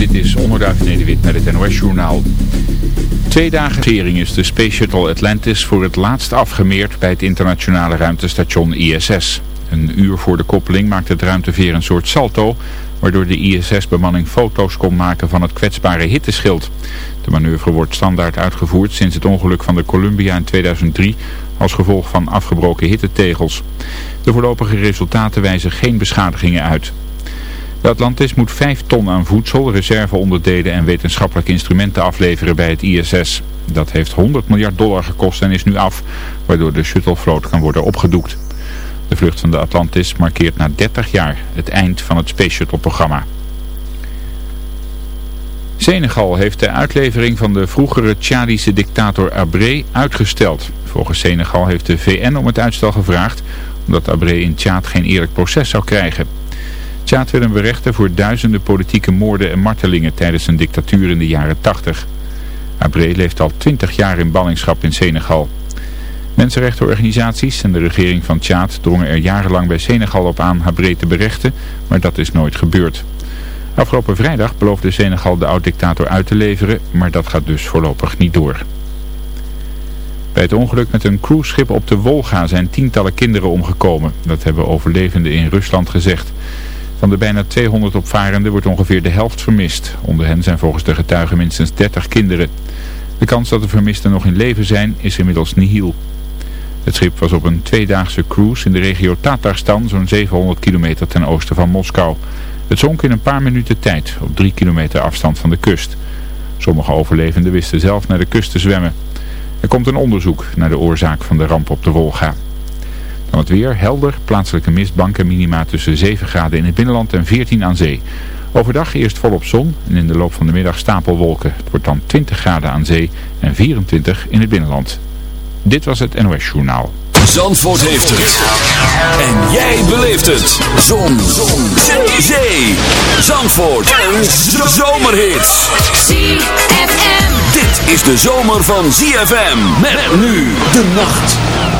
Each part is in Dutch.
Dit is Onderduif Nederwit met het NOS-journaal. Twee dagen sering is de Space Shuttle Atlantis voor het laatst afgemeerd bij het internationale ruimtestation ISS. Een uur voor de koppeling maakte het ruimteveer een soort salto, waardoor de ISS-bemanning foto's kon maken van het kwetsbare hitteschild. De manoeuvre wordt standaard uitgevoerd sinds het ongeluk van de Columbia in 2003 als gevolg van afgebroken hittetegels. De voorlopige resultaten wijzen geen beschadigingen uit. De Atlantis moet 5 ton aan voedsel, reserveonderdelen en wetenschappelijke instrumenten afleveren bij het ISS. Dat heeft 100 miljard dollar gekost en is nu af, waardoor de shuttlevloot kan worden opgedoekt. De vlucht van de Atlantis markeert na 30 jaar het eind van het Space Shuttle programma. Senegal heeft de uitlevering van de vroegere Tjadische dictator Abré uitgesteld. Volgens Senegal heeft de VN om het uitstel gevraagd, omdat Abré in Tjaad geen eerlijk proces zou krijgen. Tjaad werd een berechter voor duizenden politieke moorden en martelingen tijdens zijn dictatuur in de jaren 80. Abré leeft al 20 jaar in ballingschap in Senegal. Mensenrechtenorganisaties en de regering van Tjaad drongen er jarenlang bij Senegal op aan Abré te berechten, maar dat is nooit gebeurd. Afgelopen vrijdag beloofde Senegal de oud-dictator uit te leveren, maar dat gaat dus voorlopig niet door. Bij het ongeluk met een cruiseschip op de Wolga zijn tientallen kinderen omgekomen. Dat hebben overlevenden in Rusland gezegd. Van de bijna 200 opvarenden wordt ongeveer de helft vermist. Onder hen zijn volgens de getuigen minstens 30 kinderen. De kans dat de vermisten nog in leven zijn is inmiddels nihil. Het schip was op een tweedaagse cruise in de regio Tatarstan, zo'n 700 kilometer ten oosten van Moskou. Het zonk in een paar minuten tijd, op drie kilometer afstand van de kust. Sommige overlevenden wisten zelf naar de kust te zwemmen. Er komt een onderzoek naar de oorzaak van de ramp op de Wolga. Dan het weer, helder, plaatselijke mistbanken, minima tussen 7 graden in het binnenland en 14 aan zee. Overdag eerst volop zon en in de loop van de middag stapelwolken. Het wordt dan 20 graden aan zee en 24 in het binnenland. Dit was het NOS Journaal. Zandvoort heeft het. En jij beleeft het. Zon. zon. Zee. Zee. Zandvoort. Een zomerhit. ZFM. Dit is de zomer van ZFM. Met nu de nacht.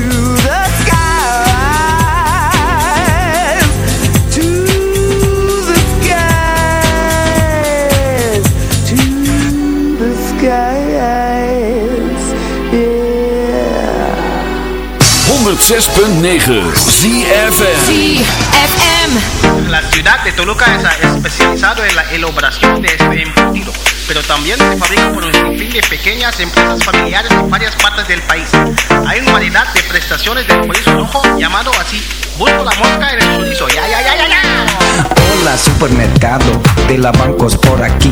La ciudad de Toluca es especializado en la elaboración de este embutido, pero también se fabrica por un sinfín de pequeñas empresas familiares en varias partes del país. Hay una variedad de prestaciones del chorizo rojo llamado así. Busco la mosca en el chorizo. ¡Ya, ya, ya, ya, ya! Hola, supermercado de la bancos por aquí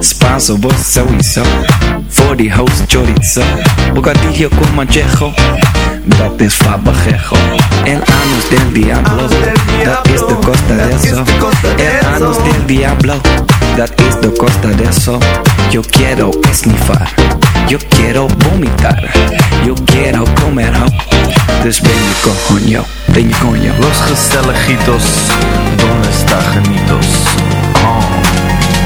Sowieso. Voor die host chorizo. Bocadillo con manchejo. Dat is fabajejo. El anus del diablo. Dat is de costa de eso. El anus del diablo. Dat is de costa de eso. Yo quiero esnifar. Yo quiero vomitar. Yo quiero comer ho. Dus ben je coño. Ben je coño. Los Gestelejitos, donde está Janitos? Oh.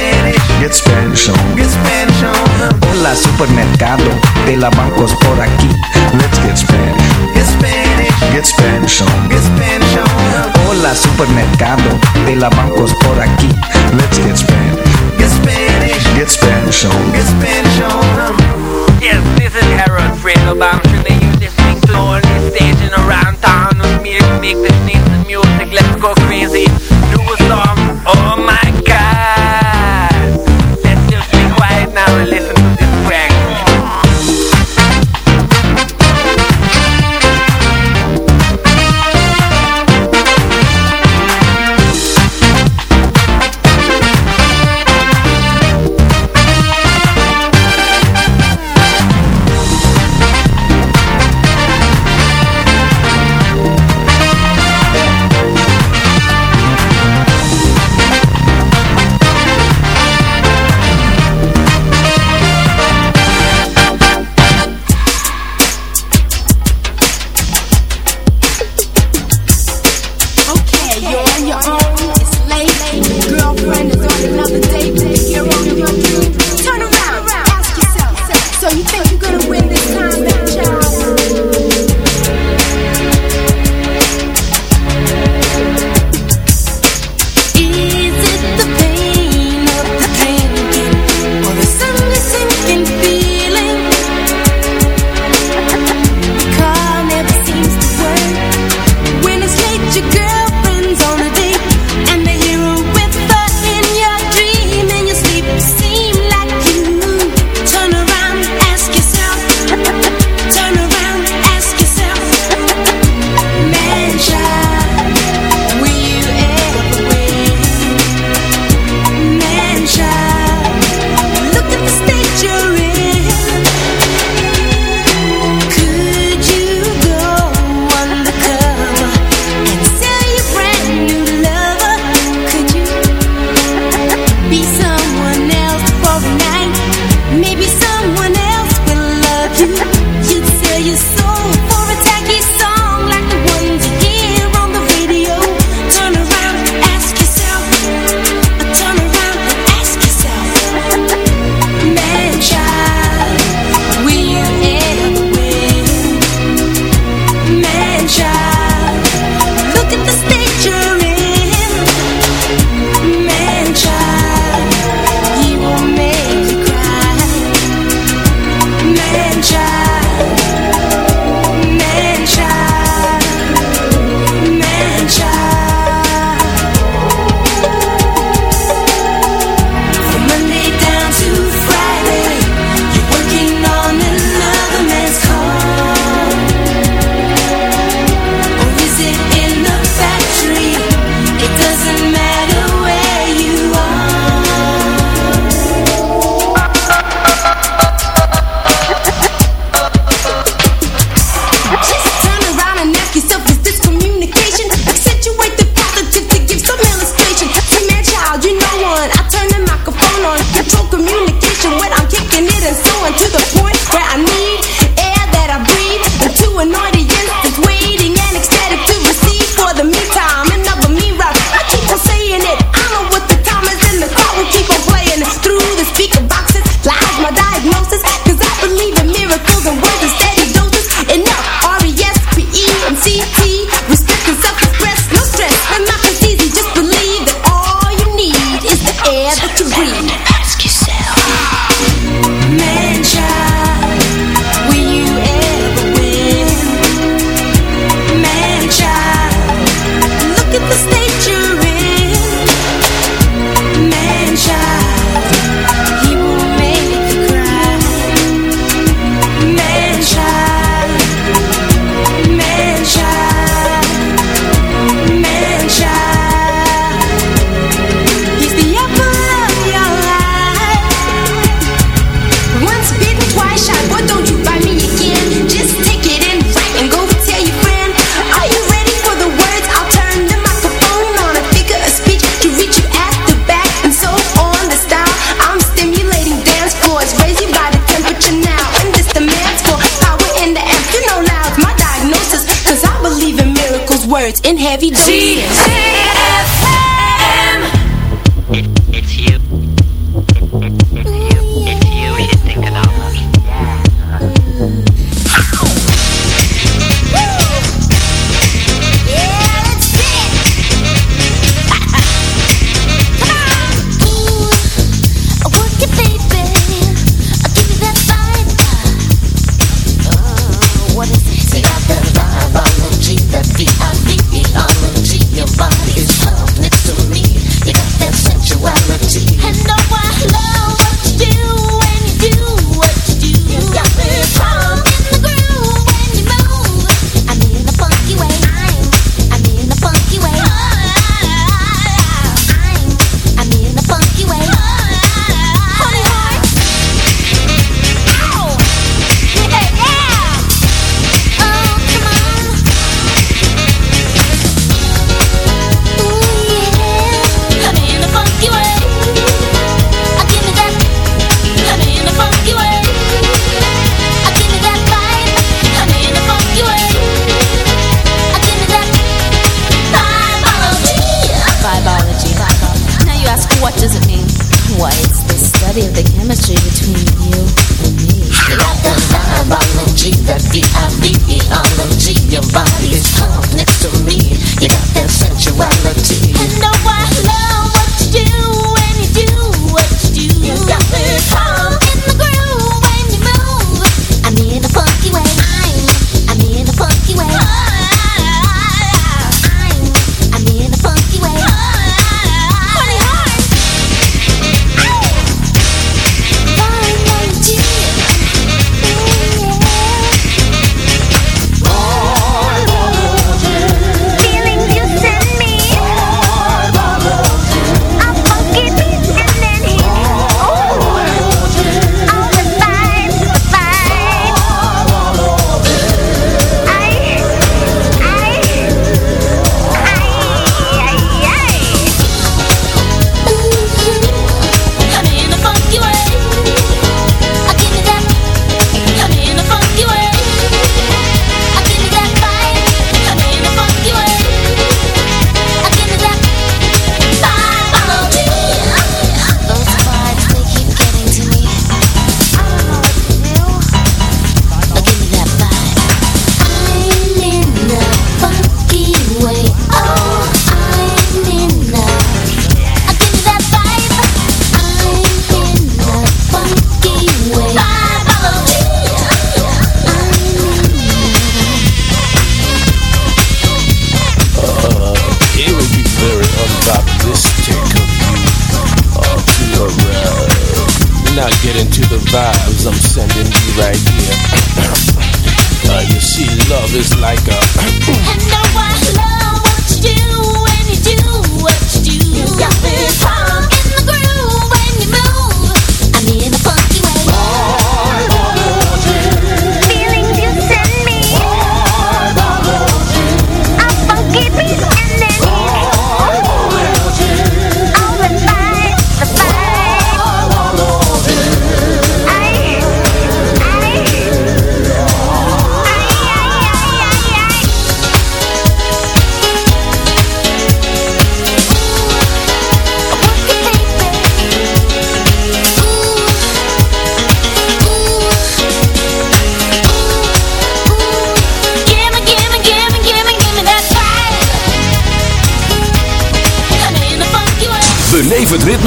Get Spanish on. Get Spanish on. Hola, supermercado. De la bancos por aquí. Let's get Spanish. Get Spanish. Get Spanish on. Get Spanish on. Hola, supermercado. De la bancos por aquí. Let's get Spanish. Get Spanish. Get Spanish on. Get Spanish on. Yes, this is Harold Fredelbaum. Today you're listening to all this staging around town with me to make this nice music. Let's go crazy. Listen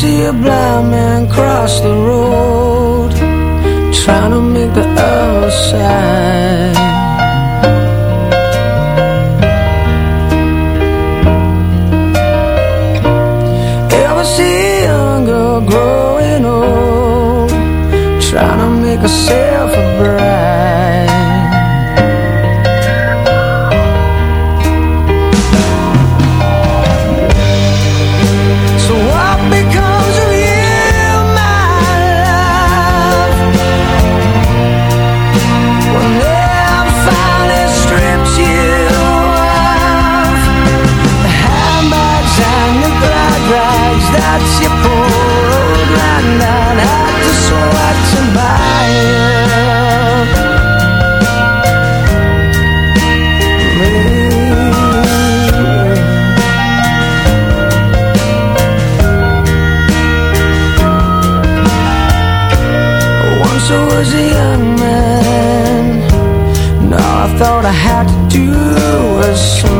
see a blind man cross the road Trying to make the outside was smile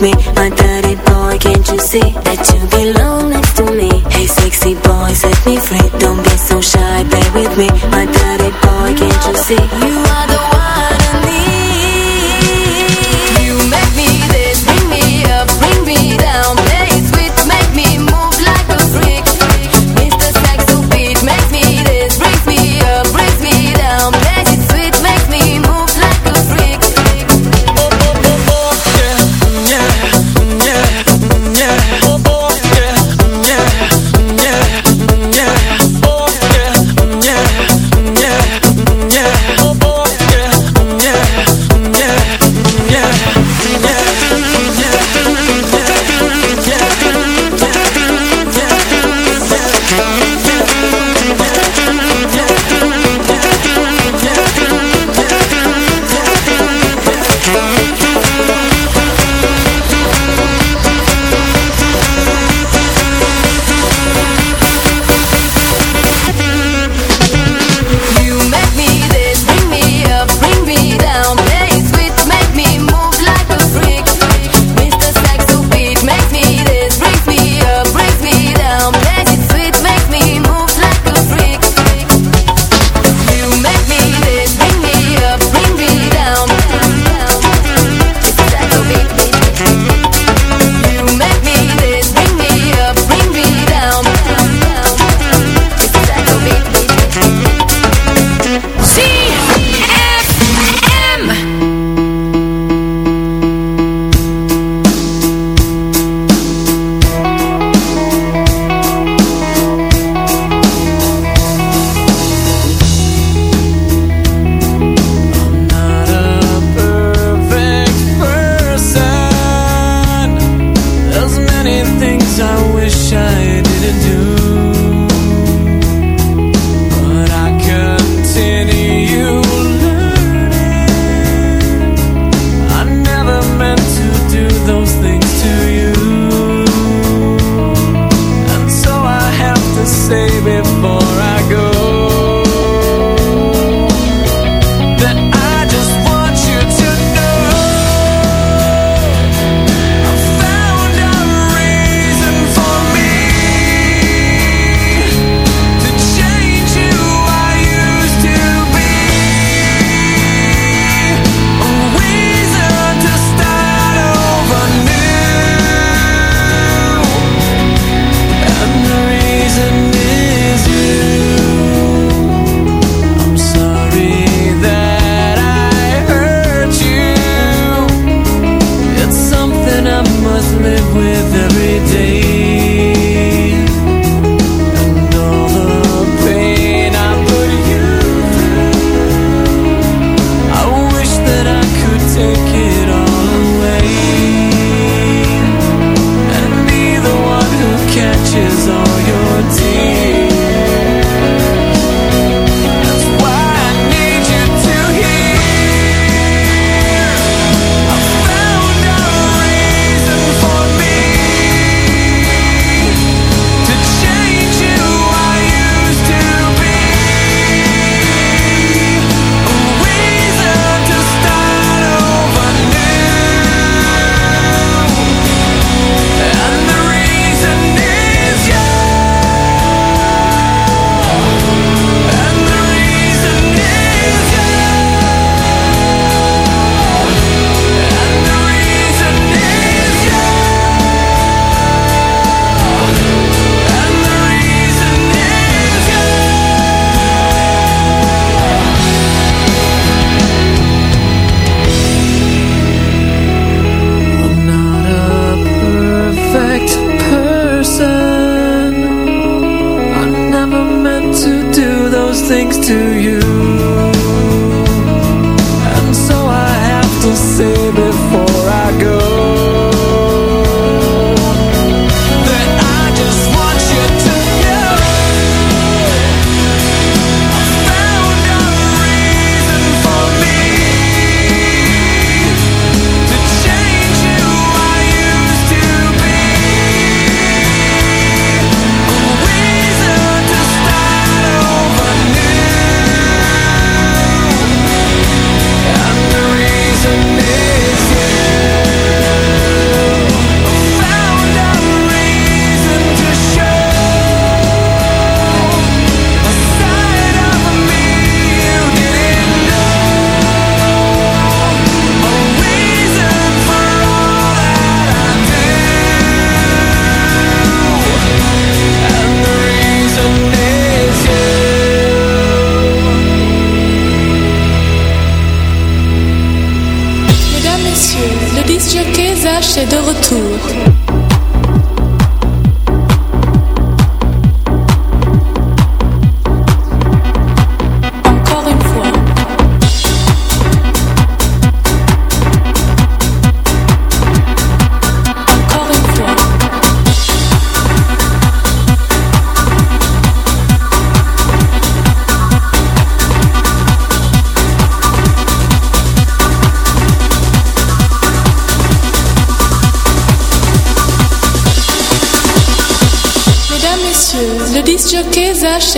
me,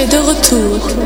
de retour.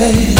away.